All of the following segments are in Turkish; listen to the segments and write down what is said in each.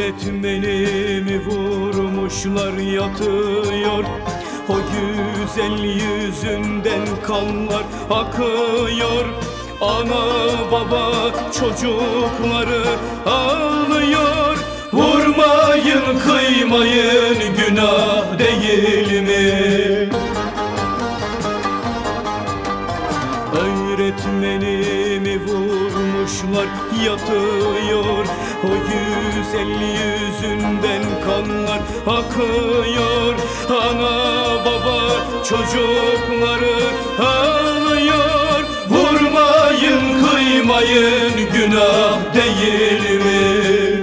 Öğretmenimi vurmuşlar yatıyor. O güzel yüzünden kanlar akıyor. Ana baba çocukları ağlıyor. Vurmayın kıymayın günah değil mi? Öğretmenimi vurmuşlar yatıyor. O güzel yüzünden kanlar akıyor Ana baba çocukları ağlıyor Vurmayın kıymayın günah değil mi?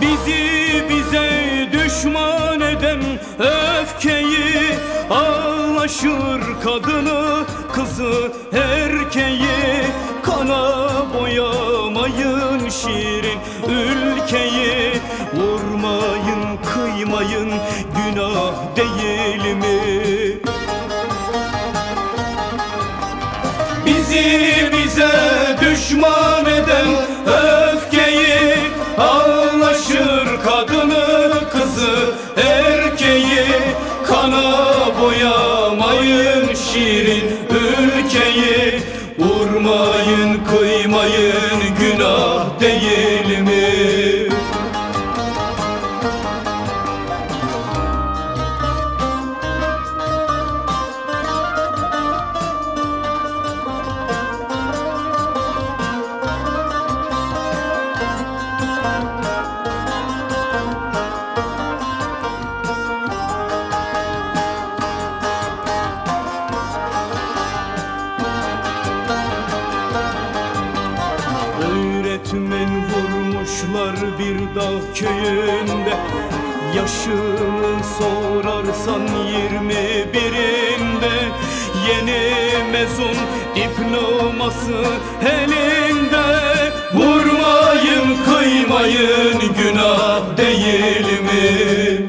Bizi bize düşman eden öfkeyi Ağlaşır kadını, kızı, erkeği. Kana boyamayın şirin ülkeyi. Vurmayın, kıymayın günah değil mi? Bizi bize düşman eden öfkeyi Ağlaşır kadını kızı erkeği. Kana boyamayın şirin ülkeyi Vurmayın kıymayın günah değil mi? Öğretmen vurmuşlar bir dağ köyünde. Yaşını sorarsan yirmi birinde. Yeni mezun diploması elinde. Vurmayın kıymayın günah değil mi?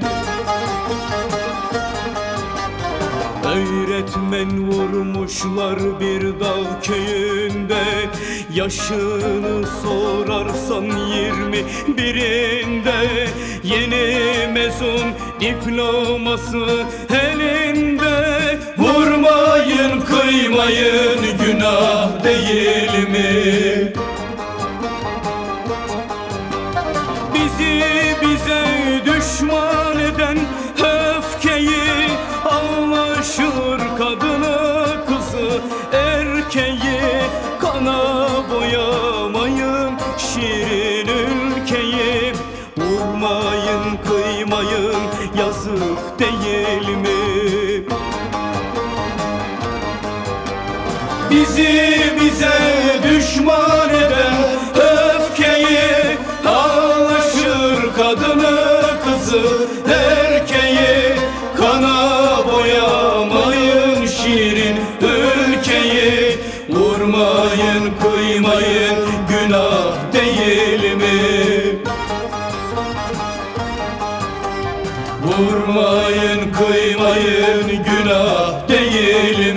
Öğretmen vurmuşlar bir dağ köyünde. Yaşını sorarsan yirmi birinde. Yeni mezun diploması elinde. Vurmayın kıymayın günah değil mi? Bizi bize düşman eden öfkeyi Kana boyamayın şirin ülkeyi Vurmayın kıymayın yazık değil mi? Bizi bize düşman eden kıymayın günah değil mi? Vurmayın kıymayın günah değil